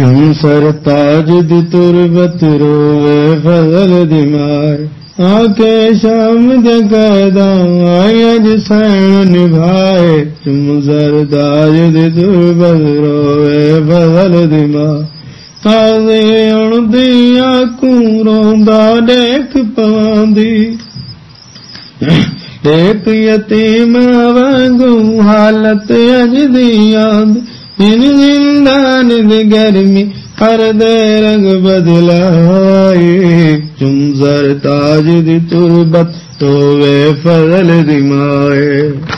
چم سر تاج the Turbat رووي فجل the مار آڪي شام the ڪيدا آئي اڄ سين نڀائي چم سر تاج دي تربت رووي فجل دي مار تازي اڻدي آڪون روندا ڏيک پوندي ايڪ يتيم وانگر حالت اڄ دي ياد निन्दानिद गर्मी हर दे रंग बदलाए तुम जर ताज दी तुरबत तो वे फरल दिमाए